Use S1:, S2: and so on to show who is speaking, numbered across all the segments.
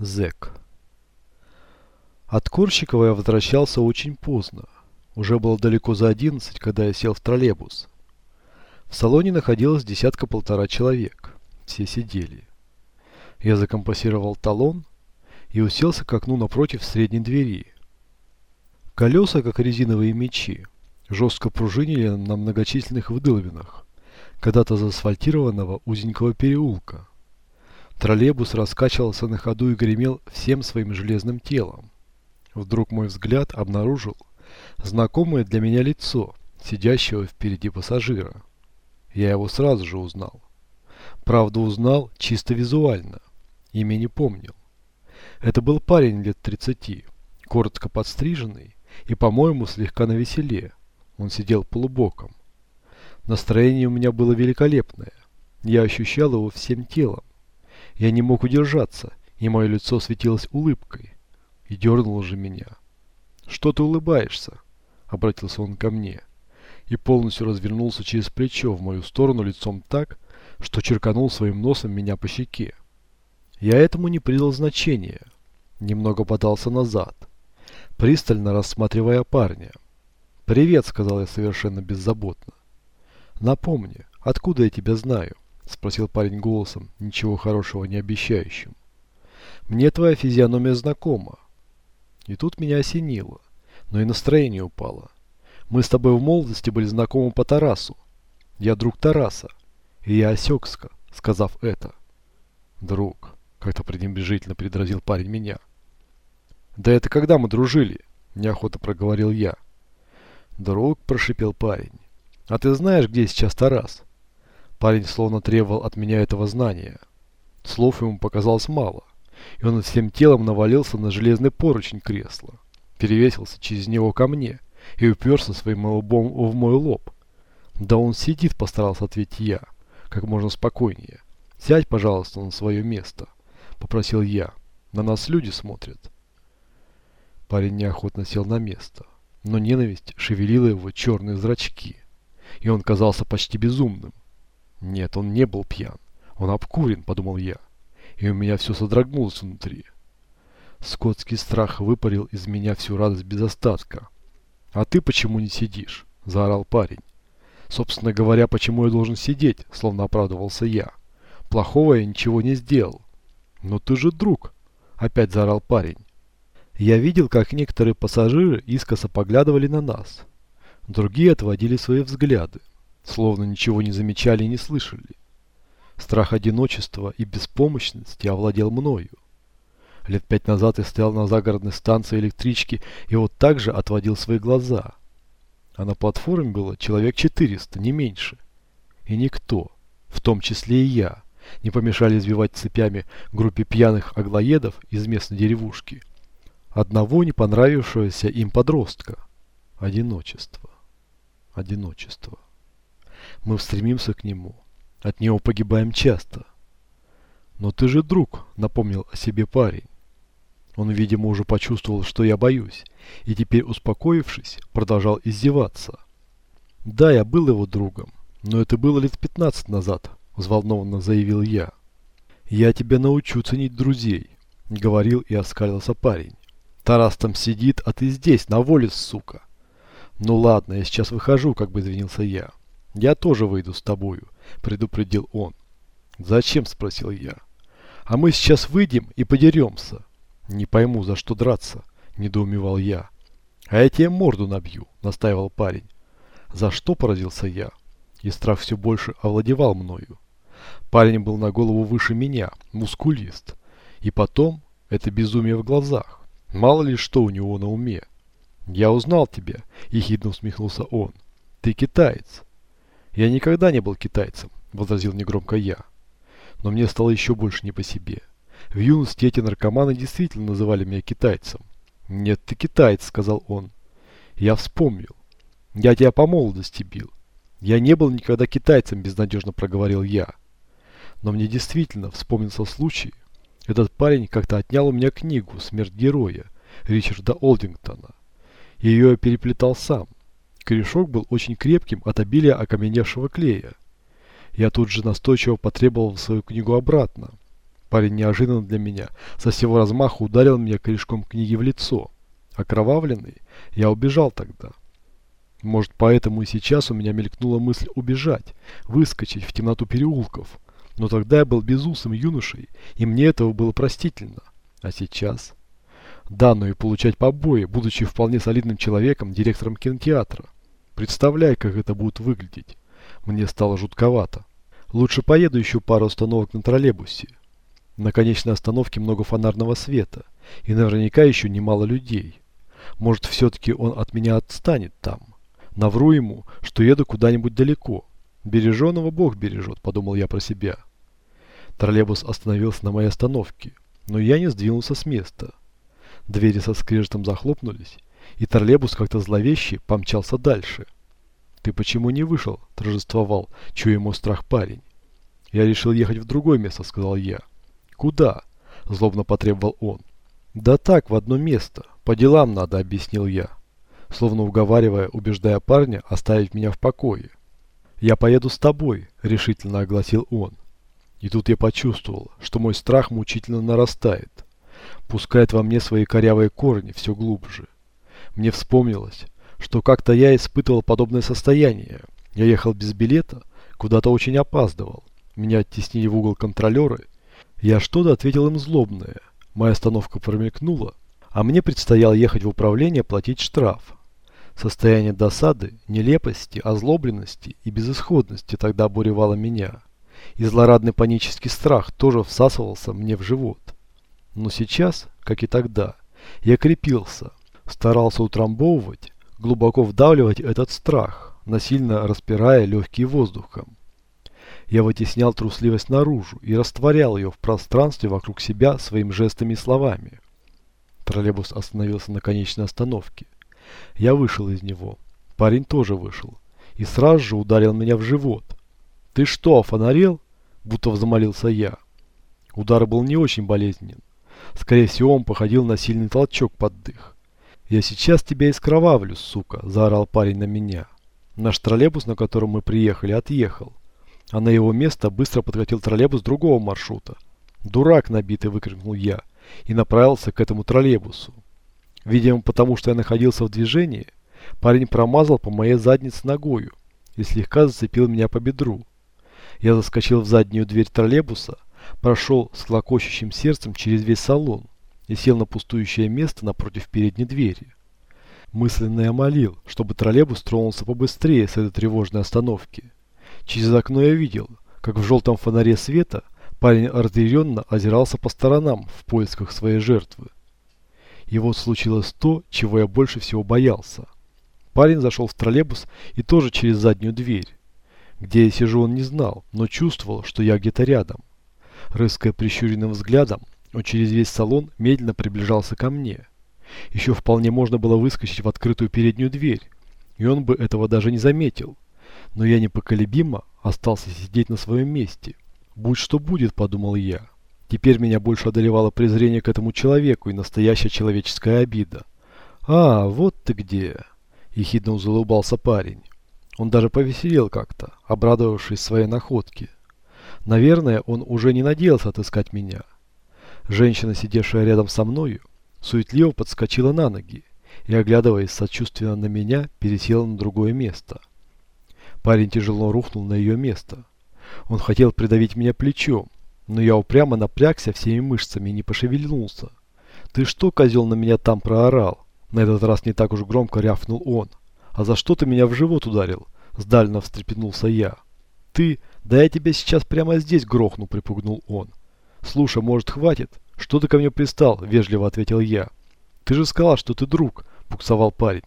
S1: Зек. От Корщикова я возвращался очень поздно. Уже было далеко за одиннадцать, когда я сел в троллейбус. В салоне находилось десятка-полтора человек. Все сидели. Я закомпассировал талон и уселся к окну напротив средней двери. Колеса, как резиновые мечи, жестко пружинили на многочисленных выдолбинах, когда-то заасфальтированного узенького переулка. Троллейбус раскачивался на ходу и гремел всем своим железным телом. Вдруг мой взгляд обнаружил знакомое для меня лицо, сидящего впереди пассажира. Я его сразу же узнал. Правда, узнал чисто визуально. Имя не помнил. Это был парень лет 30, коротко подстриженный и, по-моему, слегка навеселе. Он сидел полубоком. Настроение у меня было великолепное. Я ощущал его всем телом. Я не мог удержаться, и мое лицо светилось улыбкой. И дернул же меня. «Что ты улыбаешься?» — обратился он ко мне. И полностью развернулся через плечо в мою сторону лицом так, что черканул своим носом меня по щеке. Я этому не придал значения. Немного подался назад, пристально рассматривая парня. «Привет», — сказал я совершенно беззаботно. «Напомни, откуда я тебя знаю?» спросил парень голосом, ничего хорошего не обещающим. «Мне твоя физиономия знакома». И тут меня осенило, но и настроение упало. Мы с тобой в молодости были знакомы по Тарасу. Я друг Тараса, и я осекся, сказав это. «Друг», — как-то пренебрежительно предразил парень меня. «Да это когда мы дружили?» — неохотно проговорил я. «Друг», — прошипел парень. «А ты знаешь, где сейчас Тарас?» Парень словно требовал от меня этого знания. Слов ему показалось мало, и он всем телом навалился на железный поручень кресла, перевесился через него ко мне и уперся своим лбом в мой лоб. «Да он сидит», — постарался ответить я, как можно спокойнее. «Сядь, пожалуйста, на свое место», — попросил я. «На нас люди смотрят». Парень неохотно сел на место, но ненависть шевелила его черные зрачки, и он казался почти безумным. Нет, он не был пьян. Он обкурен, подумал я. И у меня все содрогнулось внутри. Скотский страх выпарил из меня всю радость без остатка. «А ты почему не сидишь?» – заорал парень. «Собственно говоря, почему я должен сидеть?» – словно оправдывался я. «Плохого я ничего не сделал». «Но ты же друг!» – опять заорал парень. Я видел, как некоторые пассажиры искоса поглядывали на нас. Другие отводили свои взгляды словно ничего не замечали и не слышали. Страх одиночества и беспомощности овладел мною. Лет пять назад я стоял на загородной станции электрички и вот так же отводил свои глаза. А на платформе было человек 400, не меньше. И никто, в том числе и я, не помешали избивать цепями группе пьяных аглоедов из местной деревушки. Одного не понравившегося им подростка. Одиночество. Одиночество мы стремимся к нему. От него погибаем часто. Но ты же друг, напомнил о себе парень. Он, видимо, уже почувствовал, что я боюсь, и теперь, успокоившись, продолжал издеваться. Да, я был его другом, но это было лет 15 назад, взволнованно заявил я. Я тебя научу ценить друзей, говорил и оскалился парень. Тарас там сидит, а ты здесь, на воле, сука. Ну ладно, я сейчас выхожу, как бы извинился я. «Я тоже выйду с тобою», – предупредил он. «Зачем?» – спросил я. «А мы сейчас выйдем и подеремся». «Не пойму, за что драться», – недоумевал я. «А я тебе морду набью», – настаивал парень. «За что?» – поразился я. И страх все больше овладевал мною. Парень был на голову выше меня, мускулист. И потом, это безумие в глазах. Мало ли что у него на уме. «Я узнал тебя», – ехидно усмехнулся он. «Ты китаец. «Я никогда не был китайцем», — возразил негромко я. Но мне стало еще больше не по себе. В юности эти наркоманы действительно называли меня китайцем. «Нет, ты китаец», — сказал он. Я вспомнил. «Я тебя по молодости бил. Я не был никогда китайцем», — безнадежно проговорил я. Но мне действительно вспомнился случай. Этот парень как-то отнял у меня книгу «Смерть героя» Ричарда Олдингтона. Ее я переплетал сам. Корешок был очень крепким от обилия окаменевшего клея. Я тут же настойчиво потребовал свою книгу обратно. Парень неожиданно для меня со всего размаха ударил меня корешком книги в лицо. Окровавленный, я убежал тогда. Может, поэтому и сейчас у меня мелькнула мысль убежать, выскочить в темноту переулков. Но тогда я был безусым юношей, и мне этого было простительно. А сейчас данную получать побои, будучи вполне солидным человеком, директором кинотеатра. Представляй, как это будет выглядеть. Мне стало жутковато. Лучше поеду еще пару остановок на троллейбусе. На конечной остановке много фонарного света, и наверняка еще немало людей. Может, все-таки он от меня отстанет там. Навру ему, что еду куда-нибудь далеко. Береженого Бог бережет, подумал я про себя. Троллейбус остановился на моей остановке, но я не сдвинулся с места. Двери со скрежетом захлопнулись, и троллейбус как-то зловеще помчался дальше. «Ты почему не вышел?» – торжествовал, чуя ему страх парень. «Я решил ехать в другое место», – сказал я. «Куда?» – злобно потребовал он. «Да так, в одно место. По делам надо», – объяснил я, словно уговаривая, убеждая парня оставить меня в покое. «Я поеду с тобой», – решительно огласил он. И тут я почувствовал, что мой страх мучительно нарастает – пускает во мне свои корявые корни все глубже. Мне вспомнилось, что как-то я испытывал подобное состояние. Я ехал без билета, куда-то очень опаздывал. Меня оттеснили в угол контролеры. Я что-то ответил им злобное. Моя остановка промелькнула, а мне предстояло ехать в управление платить штраф. Состояние досады, нелепости, озлобленности и безысходности тогда обуревало меня. И злорадный панический страх тоже всасывался мне в живот. Но сейчас, как и тогда, я крепился, старался утрамбовывать, глубоко вдавливать этот страх, насильно распирая легкие воздухом. Я вытеснял трусливость наружу и растворял ее в пространстве вокруг себя своими жестами и словами. Троллейбус остановился на конечной остановке. Я вышел из него. Парень тоже вышел. И сразу же ударил меня в живот. «Ты что, офонарел?» Будто взмолился я. Удар был не очень болезненен. Скорее всего, он походил на сильный толчок под дых. «Я сейчас тебя искровавлю, сука!» – заорал парень на меня. Наш троллейбус, на котором мы приехали, отъехал. А на его место быстро подкатил троллейбус другого маршрута. «Дурак набитый!» – выкрикнул я и направился к этому троллейбусу. Видимо, потому что я находился в движении, парень промазал по моей заднице ногою и слегка зацепил меня по бедру. Я заскочил в заднюю дверь троллейбуса – Прошел, склокочущим сердцем, через весь салон и сел на пустующее место напротив передней двери. Мысленно я молил, чтобы троллейбус тронулся побыстрее с этой тревожной остановки. Через окно я видел, как в желтом фонаре света парень разъяренно озирался по сторонам в поисках своей жертвы. И вот случилось то, чего я больше всего боялся. Парень зашел в троллейбус и тоже через заднюю дверь. Где я сижу, он не знал, но чувствовал, что я где-то рядом. Рыская прищуренным взглядом, он через весь салон медленно приближался ко мне. Еще вполне можно было выскочить в открытую переднюю дверь, и он бы этого даже не заметил. Но я непоколебимо остался сидеть на своем месте. «Будь что будет», — подумал я. Теперь меня больше одолевало презрение к этому человеку и настоящая человеческая обида. «А, вот ты где!» – ехидно улыбался парень. Он даже повеселел как-то, обрадовавшись своей находке. Наверное, он уже не надеялся отыскать меня. Женщина, сидевшая рядом со мною, суетливо подскочила на ноги и, оглядываясь сочувственно на меня, пересела на другое место. Парень тяжело рухнул на ее место. Он хотел придавить меня плечом, но я упрямо напрягся всеми мышцами и не пошевельнулся. «Ты что, козел, на меня там проорал?» На этот раз не так уж громко рявкнул он. «А за что ты меня в живот ударил?» Сдально встрепенулся я. «Ты...» да я тебя сейчас прямо здесь грохну припугнул он. Слушай может хватит? Что ты ко мне пристал? Вежливо ответил я. Ты же сказал что ты друг буксовал парень.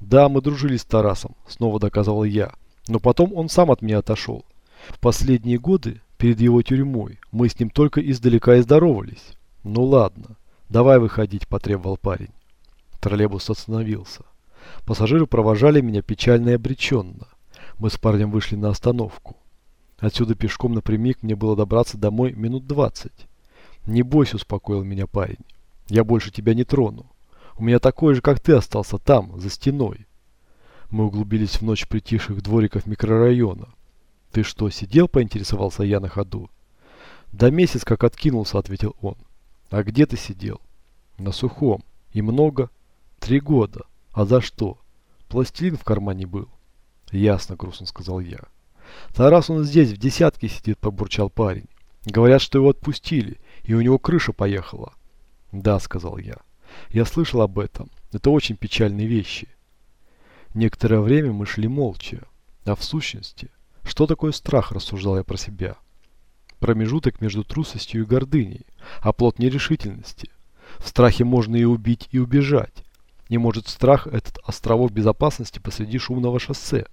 S1: Да мы дружили с тарасом снова доказывал я. Но потом он сам от меня отошел. В последние годы перед его тюрьмой мы с ним только издалека и здоровались. Ну ладно давай выходить потребовал парень. Троллейбус остановился. Пассажиры провожали меня печально и обреченно. Мы с парнем вышли на остановку. Отсюда пешком напрямик мне было добраться домой минут двадцать. Не бойся, успокоил меня парень. Я больше тебя не трону. У меня такой же, как ты, остался там, за стеной. Мы углубились в ночь притихших двориков микрорайона. Ты что, сидел, поинтересовался я на ходу? Да месяц как откинулся, ответил он. А где ты сидел? На сухом. И много? Три года. А за что? Пластилин в кармане был. Ясно, грустно сказал я. Второй раз он здесь в десятке сидит, побурчал парень. Говорят, что его отпустили, и у него крыша поехала. Да, сказал я. Я слышал об этом. Это очень печальные вещи. Некоторое время мы шли молча. А в сущности, что такое страх, рассуждал я про себя. Промежуток между трусостью и гордыней, а оплот нерешительности. В страхе можно и убить, и убежать. Не может страх этот островок безопасности посреди шумного шоссе.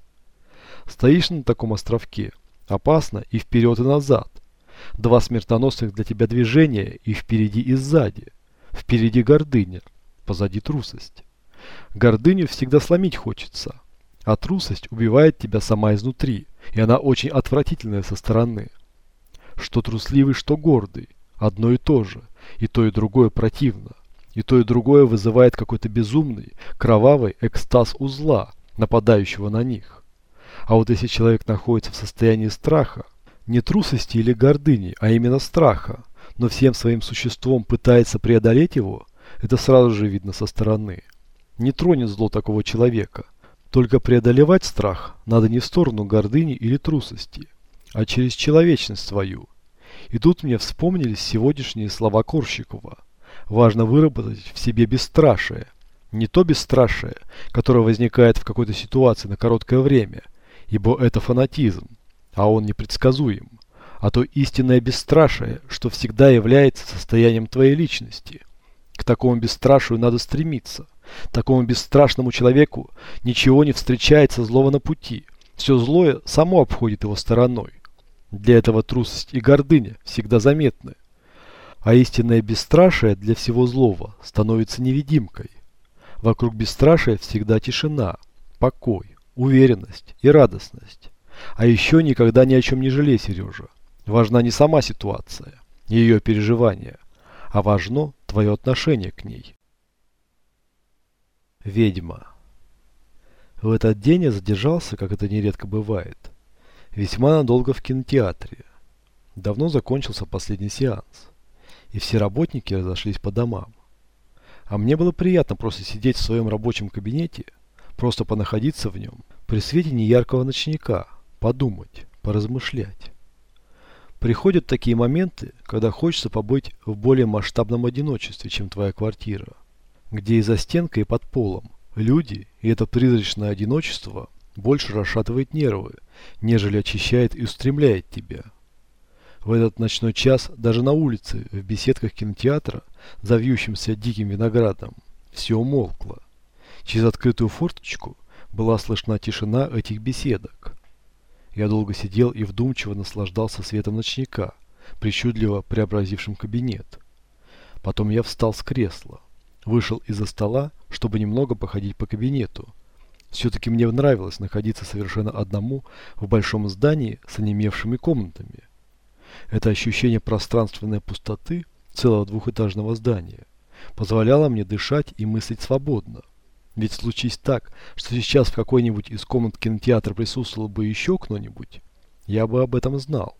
S1: Стоишь на таком островке. Опасно и вперед, и назад. Два смертоносных для тебя движения и впереди, и сзади. Впереди гордыня, позади трусость. Гордыню всегда сломить хочется, а трусость убивает тебя сама изнутри, и она очень отвратительная со стороны. Что трусливый, что гордый, одно и то же, и то и другое противно. И то и другое вызывает какой-то безумный, кровавый экстаз узла, нападающего на них а вот если человек находится в состоянии страха, не трусости или гордыни, а именно страха, но всем своим существом пытается преодолеть его, это сразу же видно со стороны. Не тронет зло такого человека. Только преодолевать страх надо не в сторону гордыни или трусости, а через человечность свою. И тут мне вспомнились сегодняшние слова Корщикова. Важно выработать в себе бесстрашие. Не то бесстрашие, которое возникает в какой-то ситуации на короткое время – ибо это фанатизм, а он непредсказуем, а то истинное бесстрашие, что всегда является состоянием твоей личности. К такому бесстрашию надо стремиться. Такому бесстрашному человеку ничего не встречается злого на пути. Все злое само обходит его стороной. Для этого трусость и гордыня всегда заметны. А истинное бесстрашие для всего злого становится невидимкой. Вокруг бесстрашия всегда тишина, покой уверенность и радостность. А еще никогда ни о чем не жалей, Сережа. Важна не сама ситуация, не ее переживания, а важно твое отношение к ней. Ведьма. В этот день я задержался, как это нередко бывает, весьма надолго в кинотеатре. Давно закончился последний сеанс, и все работники разошлись по домам. А мне было приятно просто сидеть в своем рабочем кабинете – просто понаходиться в нем при свете неяркого ночника, подумать, поразмышлять. Приходят такие моменты, когда хочется побыть в более масштабном одиночестве, чем твоя квартира, где и за стенкой, и под полом люди и это призрачное одиночество больше расшатывает нервы, нежели очищает и устремляет тебя. В этот ночной час даже на улице, в беседках кинотеатра, завьющимся диким виноградом, все умолкло. Через открытую форточку была слышна тишина этих беседок. Я долго сидел и вдумчиво наслаждался светом ночника, причудливо преобразившим кабинет. Потом я встал с кресла, вышел из-за стола, чтобы немного походить по кабинету. Все-таки мне нравилось находиться совершенно одному в большом здании с онемевшими комнатами. Это ощущение пространственной пустоты целого двухэтажного здания позволяло мне дышать и мыслить свободно. Ведь случись так, что сейчас в какой-нибудь из комнат кинотеатра присутствовал бы еще кто-нибудь, я бы об этом знал.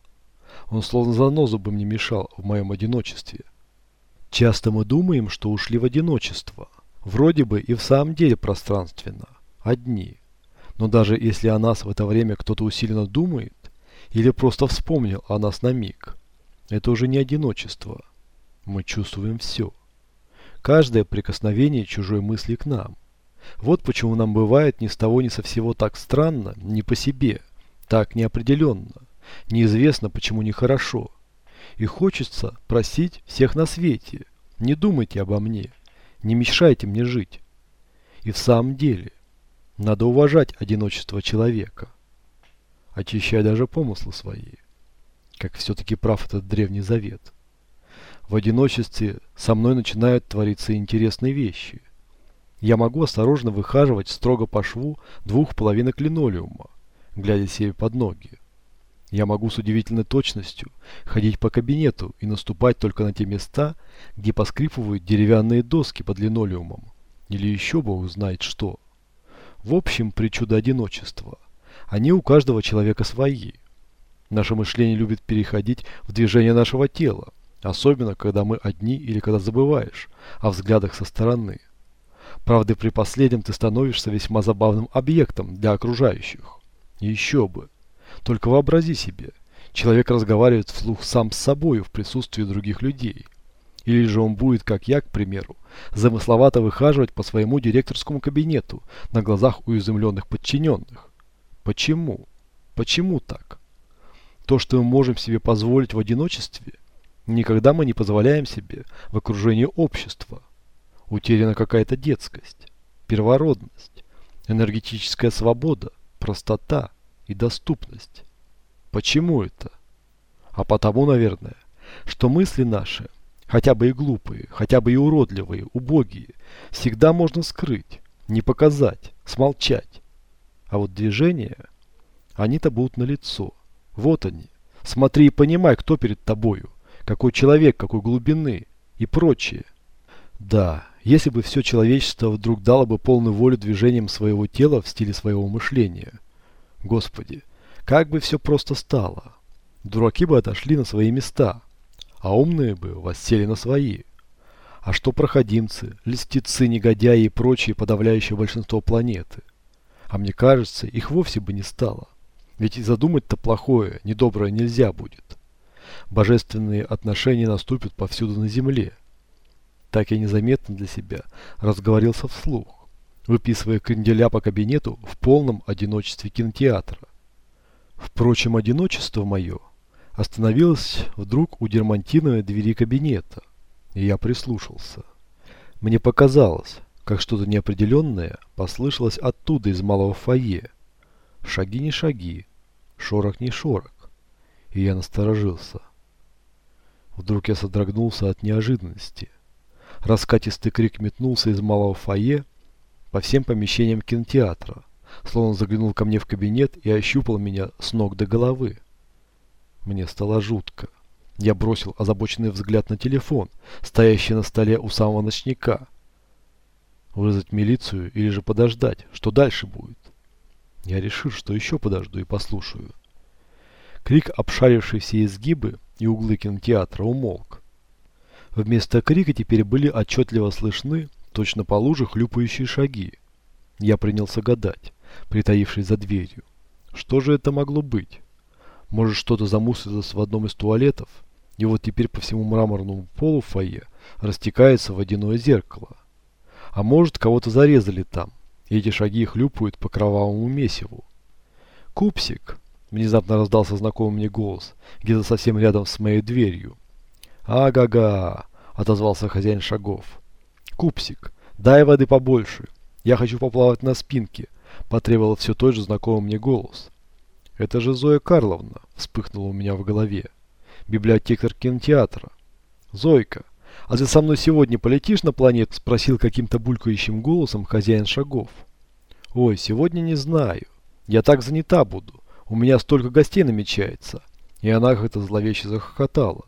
S1: Он словно занозу бы мне мешал в моем одиночестве. Часто мы думаем, что ушли в одиночество. Вроде бы и в самом деле пространственно. Одни. Но даже если о нас в это время кто-то усиленно думает, или просто вспомнил о нас на миг, это уже не одиночество. Мы чувствуем все. Каждое прикосновение чужой мысли к нам. Вот почему нам бывает ни с того ни со всего так странно, не по себе, так неопределенно. Неизвестно, почему нехорошо. И хочется просить всех на свете. Не думайте обо мне. Не мешайте мне жить. И в самом деле, надо уважать одиночество человека, очищая даже помыслы свои. Как все-таки прав этот Древний Завет. В одиночестве со мной начинают твориться интересные вещи – я могу осторожно выхаживать строго по шву двух половинок линолеума, глядя себе под ноги. Я могу с удивительной точностью ходить по кабинету и наступать только на те места, где поскрипывают деревянные доски под линолеумом, или еще бог знает что. В общем, причуда одиночества. Они у каждого человека свои. Наше мышление любит переходить в движение нашего тела, особенно когда мы одни или когда забываешь о взглядах со стороны. Правда, при последнем ты становишься весьма забавным объектом для окружающих. Еще бы. Только вообрази себе. Человек разговаривает вслух сам с собою в присутствии других людей. Или же он будет, как я, к примеру, замысловато выхаживать по своему директорскому кабинету на глазах у изумленных подчиненных. Почему? Почему так? То, что мы можем себе позволить в одиночестве, никогда мы не позволяем себе в окружении общества – утеряна какая-то детскость, первородность, энергетическая свобода, простота и доступность. Почему это? А потому, наверное, что мысли наши, хотя бы и глупые, хотя бы и уродливые, убогие, всегда можно скрыть, не показать, смолчать. А вот движения, они-то будут на лицо. Вот они. Смотри и понимай, кто перед тобою, какой человек, какой глубины и прочее. Да, если бы все человечество вдруг дало бы полную волю движением своего тела в стиле своего мышления. Господи, как бы все просто стало. Дураки бы отошли на свои места, а умные бы воссели на свои. А что проходимцы, листицы, негодяи и прочие подавляющее большинство планеты? А мне кажется, их вовсе бы не стало. Ведь и задумать-то плохое, недоброе нельзя будет. Божественные отношения наступят повсюду на земле – так и незаметно для себя, разговорился вслух, выписывая кренделя по кабинету в полном одиночестве кинотеатра. Впрочем, одиночество мое остановилось вдруг у дермантиновой двери кабинета, и я прислушался. Мне показалось, как что-то неопределенное послышалось оттуда из малого фойе. Шаги не шаги, шорох не шорох, и я насторожился. Вдруг я содрогнулся от неожиданности. Раскатистый крик метнулся из малого фойе по всем помещениям кинотеатра. Словно заглянул ко мне в кабинет и ощупал меня с ног до головы. Мне стало жутко. Я бросил озабоченный взгляд на телефон, стоящий на столе у самого ночника. Вызвать милицию или же подождать, что дальше будет? Я решил, что еще подожду и послушаю. Крик, обшаривший все изгибы и углы кинотеатра, умолк. Вместо крика теперь были отчетливо слышны точно по луже хлюпающие шаги. Я принялся гадать, притаившись за дверью. Что же это могло быть? Может, что-то замуслилось в одном из туалетов? И вот теперь по всему мраморному полу фойе растекается водяное зеркало. А может, кого-то зарезали там, эти шаги хлюпают по кровавому месиву. «Купсик!» – внезапно раздался знакомый мне голос, где-то совсем рядом с моей дверью. «Ага-га», — отозвался хозяин шагов. «Купсик, дай воды побольше. Я хочу поплавать на спинке», — потребовал все тот же знакомый мне голос. «Это же Зоя Карловна», — вспыхнула у меня в голове. «Библиотекарь кинотеатра». «Зойка, а ты со мной сегодня полетишь на планет? — спросил каким-то булькающим голосом хозяин шагов. «Ой, сегодня не знаю. Я так занята буду. У меня столько гостей намечается». И она как-то зловеще захохотала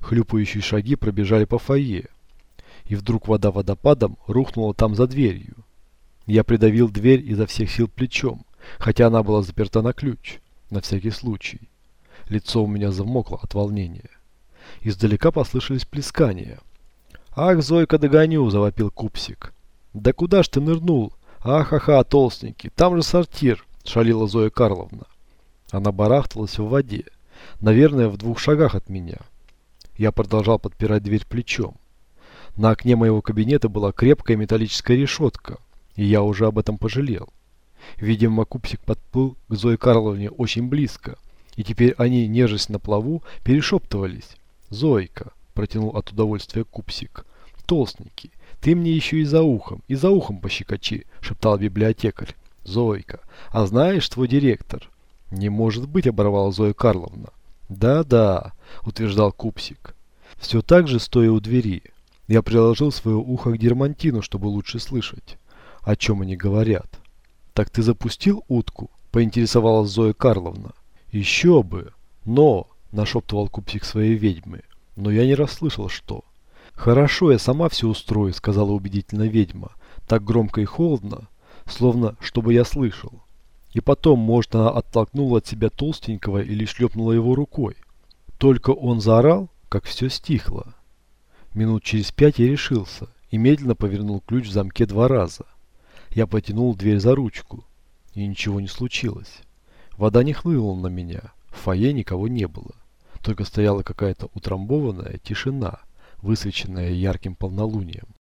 S1: хлюпающие шаги пробежали по фойе, и вдруг вода водопадом рухнула там за дверью. Я придавил дверь изо всех сил плечом, хотя она была заперта на ключ, на всякий случай. Лицо у меня замокло от волнения. Издалека послышались плескания. «Ах, Зойка, догоню!» – завопил Купсик. «Да куда ж ты нырнул? Ах-ха-ха, толстенький, там же сортир!» – шалила Зоя Карловна. Она барахталась в воде, наверное, в двух шагах от меня. Я продолжал подпирать дверь плечом. На окне моего кабинета была крепкая металлическая решетка, и я уже об этом пожалел. Видимо, Купсик подплыл к Зое Карловне очень близко, и теперь они, нежесть на плаву, перешептывались. «Зойка», — протянул от удовольствия Купсик, — «толстники, ты мне еще и за ухом, и за ухом пощекочи», — шептал библиотекарь. «Зойка, а знаешь, твой директор?» «Не может быть», — оборвала Зоя Карловна. «Да-да», — утверждал Купсик. Все так же, стоя у двери, я приложил свое ухо к дермантину, чтобы лучше слышать, о чем они говорят. «Так ты запустил утку?» – поинтересовалась Зоя Карловна. «Еще бы! Но!» – нашептывал Купсик своей ведьмы. Но я не расслышал, что. «Хорошо, я сама все устрою», – сказала убедительно ведьма. «Так громко и холодно, словно чтобы я слышал». И потом может, она оттолкнула от себя толстенького или шлепнуло его рукой. Только он заорал, как все стихло. Минут через пять я решился и медленно повернул ключ в замке два раза. Я потянул дверь за ручку, и ничего не случилось. Вода не хлынула на меня, в фойе никого не было. Только стояла какая-то утрамбованная тишина, высвеченная ярким полнолунием.